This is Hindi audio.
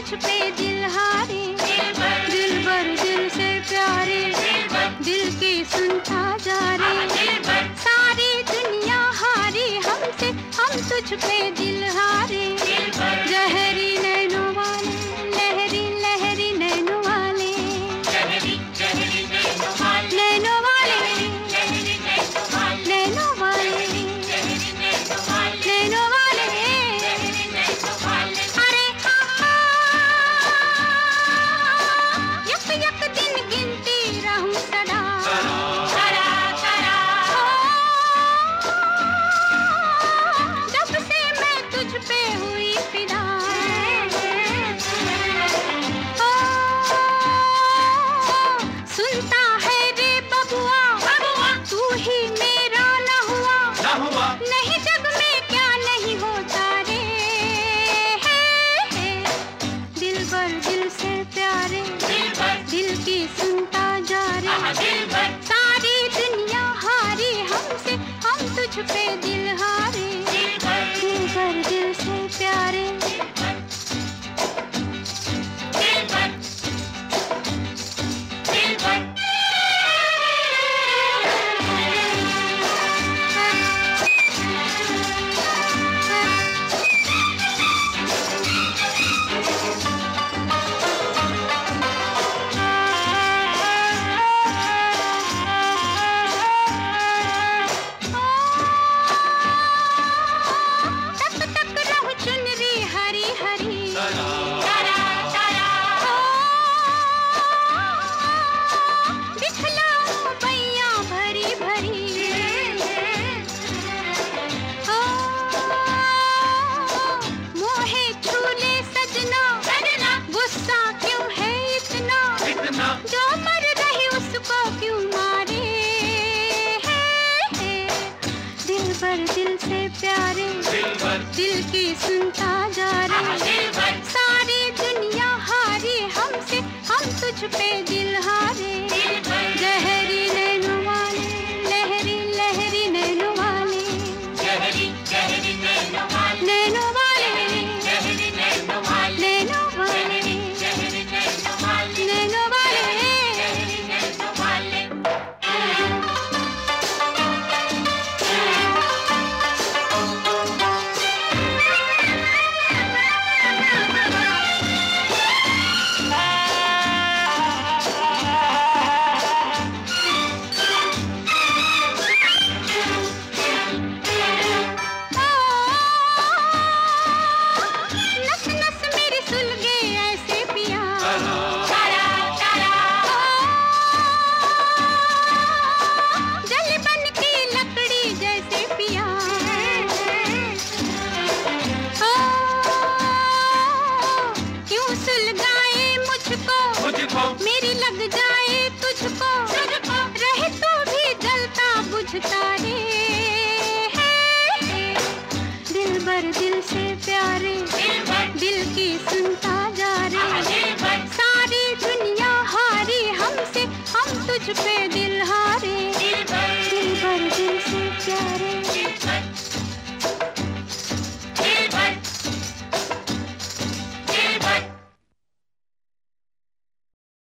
मुझ पे दिल हारे दिल भर। दिल से प्यारे दिल की सुनता जा रे। हाँ, सारी दुनिया हारी हमसे हम तुझ पे दिल तुझ पे दिल प्यारे दिल की सुनता जा रे। सारी दुनिया हारी हमसे हम तुझ पे दिल हारे। पछताए हैं। दिल भर दिल से प्यारे दिल, दिल की सुनता जा रहे सारी दुनिया हारी हमसे हम तुझ पे